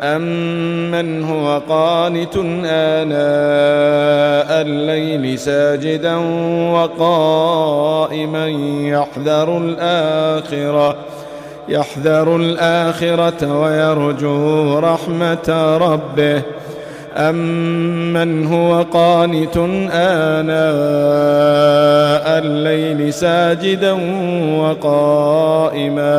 أمن هو قانت آناء الليل ساجدا وقائما يحذر الآخرة يحذر الآخرة ويرجو رحمة ربه. أمن هو قانت آناء الليل ساجدا وقائما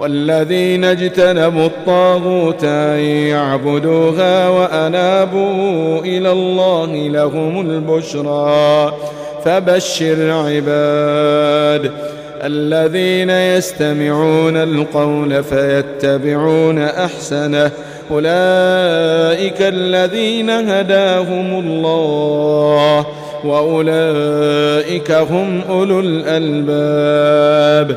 والذين اجتنبوا الطاغوت يعبدوها وأنابوا إلى الله لهم البشرى فبشر عباد الذين يستمعون القول فيتبعون أحسنه أولئك الذين هداهم الله وأولئك هم أولو الألباب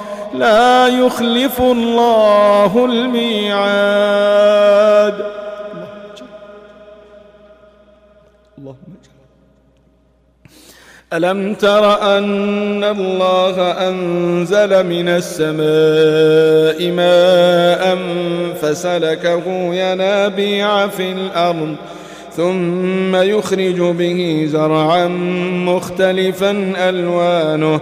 لا يخلف الله الميعاد. اللهم ألم تر أن الله أنزل من السماء ماء فسلكه ينابيع في الأرض ثم يخرج به زرعا مختلفا ألوانه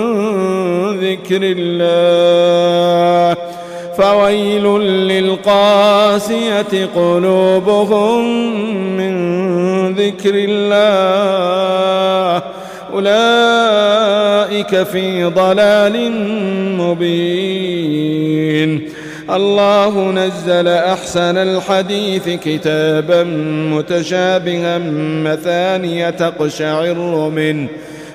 ذكر الله فويل للقاسية قلوبهم من ذكر الله أولئك في ضلال مبين الله نزل أحسن الحديث كتابا متشابها مثانية تقشعر منه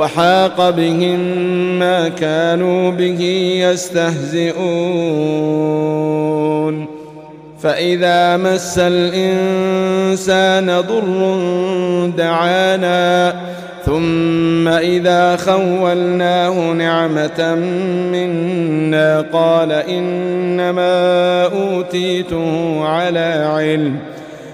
وحاق بهم ما كانوا به يستهزئون. فإذا مس الإنسان ضر دعانا ثم إذا خولناه نعمة منا قال إنما أوتيته على علم.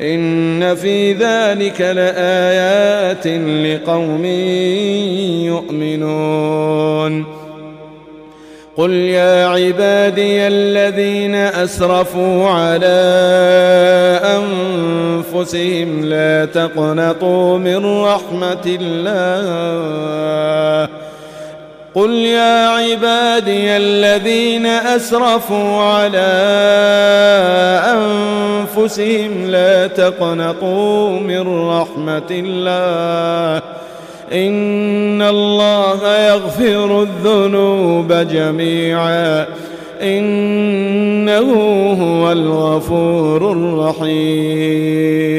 إن في ذلك لآيات لقوم يؤمنون. قل يا عبادي الذين أسرفوا على أنفسهم لا تقنطوا من رحمة الله. قل يا عبادي الذين أسرفوا على أنفسهم لا تقنقوا من رحمة الله إن الله يغفر الذنوب جميعا إنه هو الغفور الرحيم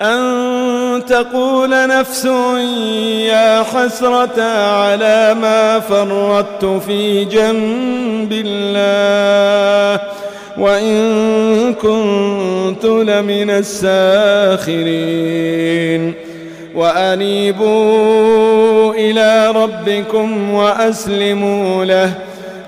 أن تقول نفس يا حسرة على ما فردت في جنب الله وإن كنت لمن الساخرين وأنيبوا إلى ربكم وأسلموا له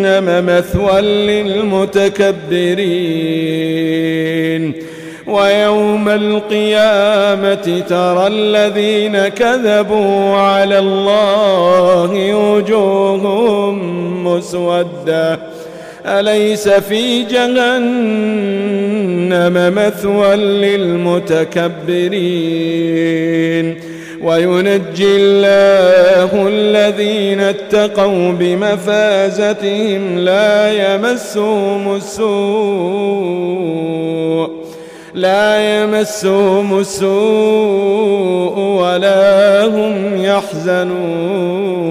جهنم مثوى للمتكبرين. ويوم القيامة ترى الذين كذبوا على الله وجوههم مسودة. أليس في جهنم مثوى للمتكبرين؟ وينجي الله الذين اتقوا بمفازتهم لا يمسهم السوء لا يمسهم السوء ولا هم يحزنون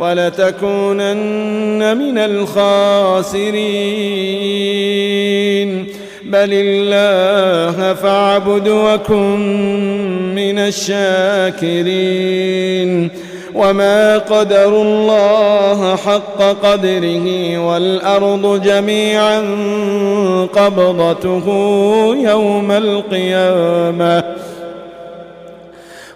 ولتكونن من الخاسرين. بل الله فاعبد وكن من الشاكرين. وما قدر الله حق قدره والأرض جميعا قبضته يوم القيامة.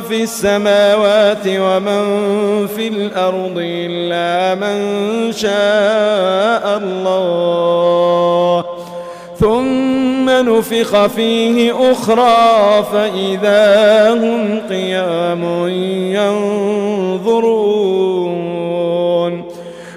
في السماوات ومن في الأرض إلا من شاء الله. ثم نفخ فيه أخرى فإذا هم قيام ينظرون.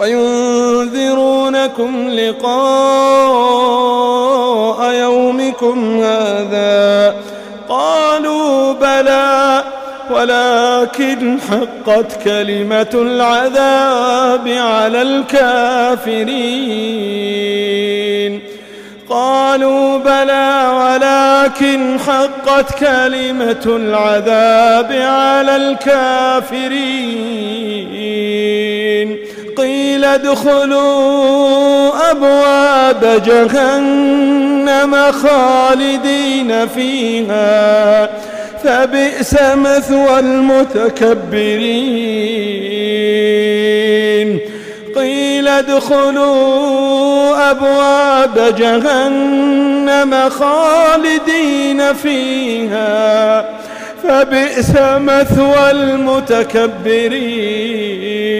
وينذرونكم لقاء يومكم هذا قالوا بلى ولكن حقت كلمة العذاب على الكافرين قالوا بلى ولكن حقت كلمة العذاب على الكافرين قيل ادخلوا أبواب جهنم خالدين فيها فبئس مثوى المتكبرين. قيل ادخلوا أبواب جهنم خالدين فيها فبئس مثوى المتكبرين.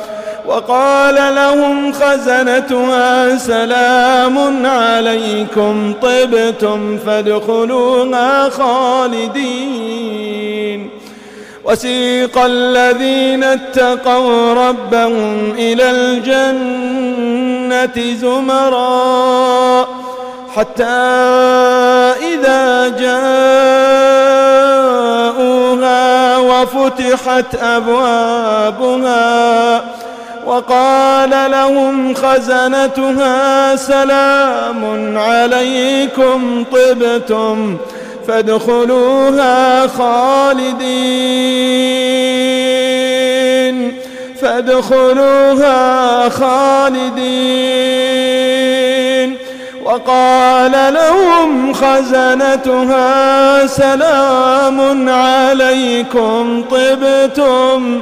وقال لهم خزنتها سلام عليكم طبتم فادخلوها خالدين. وسيق الذين اتقوا ربهم إلى الجنة زمرا حتى إذا جاءوها وفتحت أبوابها وقال لهم خزنتها سلام عليكم طبتم فادخلوها خالدين فادخلوها خالدين. وقال لهم خزنتها سلام عليكم طبتم